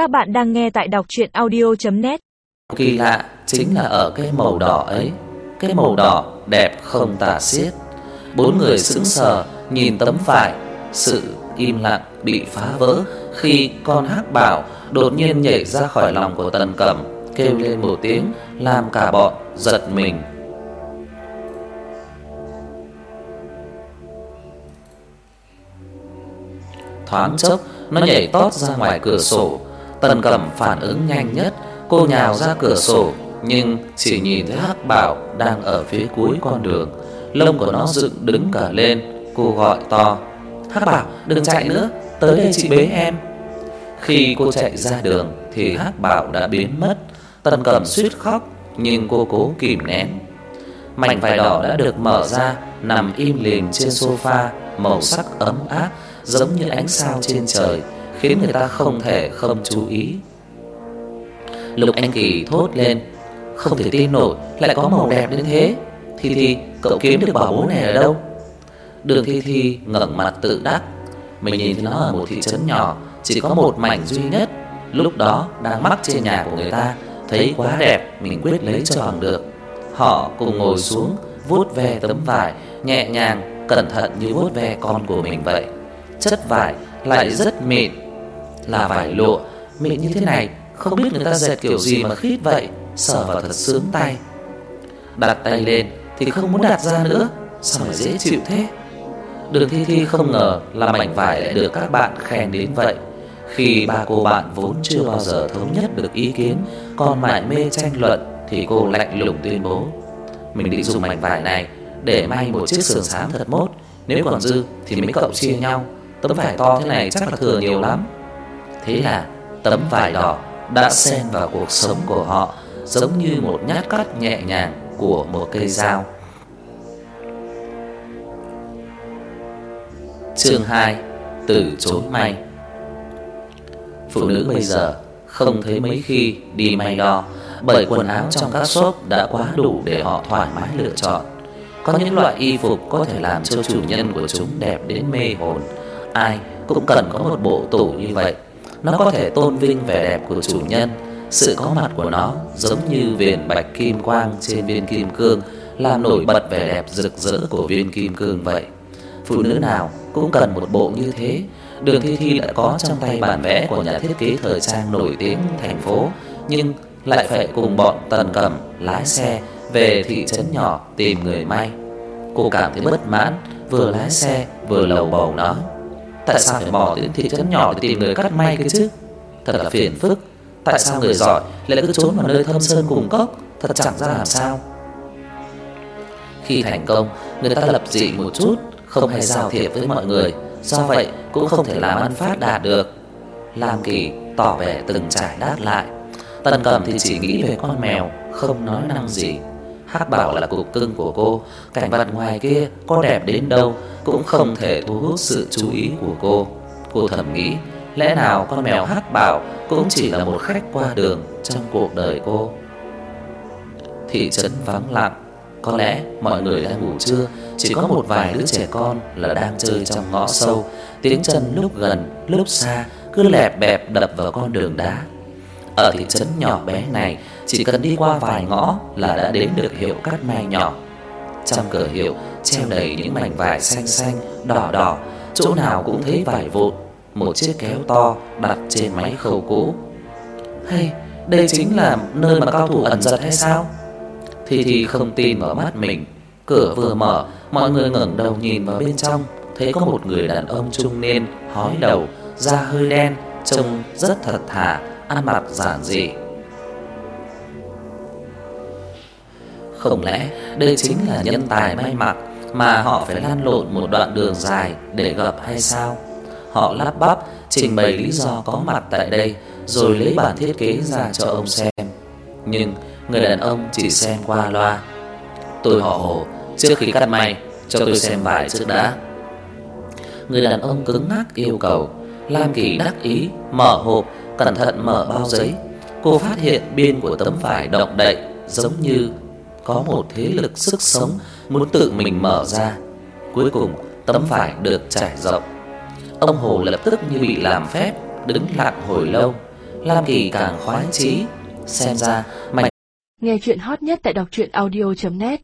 Các bạn đang nghe tại đọc chuyện audio.net Kỳ lạ chính là ở cái màu đỏ ấy. Cái màu đỏ đẹp không tả xiết. Bốn người sững sờ, nhìn tấm vải. Sự im lặng bị phá vỡ Khi con hắc bảo đột nhiên nhảy ra khỏi lòng của tần cẩm, Kêu lên một tiếng, Làm cả bọn giật mình. Thoáng chốc, nó nhảy tót ra ngoài cửa sổ. Tần Cẩm phản ứng nhanh nhất, cô nhào ra cửa sổ nhưng chỉ nhìn thấy Hắc Bảo đang ở phía cuối con đường, lông của nó dựng đứng cả lên, cô gọi to: "Hắc Bảo, đừng chạy nữa, tới đây chị bế em." Khi cô chạy ra đường thì Hắc Bảo đã biến mất. Tần Cẩm suýt khóc nhưng cô cố kìm nén. Mảnh vải đỏ đã được mở ra, nằm im lìm trên sofa, màu sắc ấm áp giống như ánh sao trên trời khiến người ta không thể không chú ý. Lục Anh Kỳ thốt lên, không thể tin nổi lại có màu đẹp đến thế. Thi Thi, cậu kiếm được bảo bối này ở đâu? Đường Thi Thi ngẩng mặt tự đắc, mình nhìn thấy nó ở một thị trấn nhỏ, chỉ có một mảnh duy nhất, lúc đó đang mắc trên nhà của người ta, thấy quá đẹp, mình quyết lấy cho bằng được. Họ cùng ngồi xuống, vuốt ve tấm vải, nhẹ nhàng, cẩn thận như vuốt ve con của mình vậy. Chất vải lại rất mịn, là vải lụa mịn như thế này, không biết người ta dệt kiểu gì mà khít vậy, sờ vào thật sướng tay. Đặt tay lên thì không muốn đặt ra nữa, sao mà dễ chịu thế. Đường Thi Thi không ngờ là mảnh vải lại được các bạn khen đến vậy. Khi ba cô bạn vốn chưa bao giờ thống nhất được ý kiến, còn mải mê tranh luận thì cô lạnh lùng tuyên bố: "Mình định dùng mảnh vải này để may một chiếc sườn xám thật mốt, nếu còn dư thì mấy cậu chia nhau, tấm vải to thế này chắc là thừa nhiều lắm." Thế là tấm vải đỏ đã xen vào cuộc sống của họ giống như một nhát cắt nhẹ nhàng của một cây dao. Chương 2: Từ chối may. Phụ nữ bây giờ không thấy mấy khi đi may đo, bởi quần áo trong các shop đã quá đủ để họ thoải mái lựa chọn. Có những loại y phục có thể làm cho chủ nhân của chúng đẹp đến mê hồn, ai cũng cần có một bộ tủ như vậy. Nó có thể tôn vinh vẻ đẹp của chủ nhân, sự có mặt của nó giống như viền bạch kim quang trên viên kim cương làm nổi bật vẻ đẹp rực rỡ của viên kim cương vậy. Phụ nữ nào cũng cần một bộ như thế. Đường Thi Thi đã có trong tay bản vẽ của nhà thiết kế thời trang nổi tiếng thành phố, nhưng lại phải cùng bọn Tần Cẩm lái xe về thị trấn nhỏ tìm người may. Cô cảm thấy bất mãn, vừa lái xe vừa lầu bầu nói: Tại sao phải bỏ đến thị trấn nhỏ để tìm người cắt may cái chứ? Thật là phiền phức. Tại sao người giỏi lại cứ trốn vào nơi thâm sơn cùng cốc, thật chẳng ra làm sao. Khi thành công, người ta lập dị một chút, không hề giao thiệp với mọi người, do vậy cũng không thể làm ăn phát đạt được. Lam Kỳ tỏ vẻ từng trải đáp lại. Tần Cẩm thì chỉ nghĩ về con mèo, không nói năng gì. Hắc Bảo là cục cưng của cô, cảnh vật ngoài kia có đẹp đến đâu cũng không thể thu hút sự chú ý của cô. Cô thầm nghĩ, lẽ nào con mèo Hắc Bảo cũng chỉ là một khách qua đường trong cuộc đời cô. Thị trấn vắng lặng, có lẽ mọi người đang ngủ trưa, chỉ có một vài đứa trẻ con là đang chơi trong ngõ sâu, tiếng chân lúc gần, lúc xa cứ lẹp bẹp đập vào con đường đá. Ở thị trấn nhỏ bé này, chỉ cần đi qua vài ngõ là đã đến được hiệu cắt may nhỏ. Trong cửa hiệu treo đầy những mảnh vải xanh xanh, đỏ đỏ, chỗ nào cũng thấy vải vụn, một chiếc kéo to đặt trên máy khâu cũ. Hay, đây chính là nơi mà cao thủ ẩn giật hay sao? Thì thì không tin vào mắt mình. Cửa vừa mở, mọi người ngẩng đầu nhìn vào bên trong, thấy có một người đàn ông trung niên, hói đầu, da hơi đen, trông rất thật thà, ăn mặc giản dị. Không lẽ đây chính là nhân tài may mặc mà họ phải lăn lộn một đoạn đường dài để gặp hay sao? Họ lắp bắp trình bày lý do có mặt tại đây rồi lấy bản thiết kế ra cho ông xem. Nhưng người đàn ông chỉ xem qua loa. Tôi họ Hồ, trước khi cắt may cho tôi xem vải trước đã. Người đàn ông cứng ngắc yêu cầu. Lam Kỳ đắc ý mở hộp, cẩn thận mở bao giấy. Cô phát hiện biên của tấm vải động đậy giống như có một thế lực sức sống muốn tự mình mở ra. Cuối cùng, tấm vải được trải rộng. Ông Hồ lập tức như bị làm phép, đứng lặng hồi lâu. Lam Kỳ càng khoái chí, xem ra mảnh. Nghe chuyện hot nhất tại đọc truyện audio net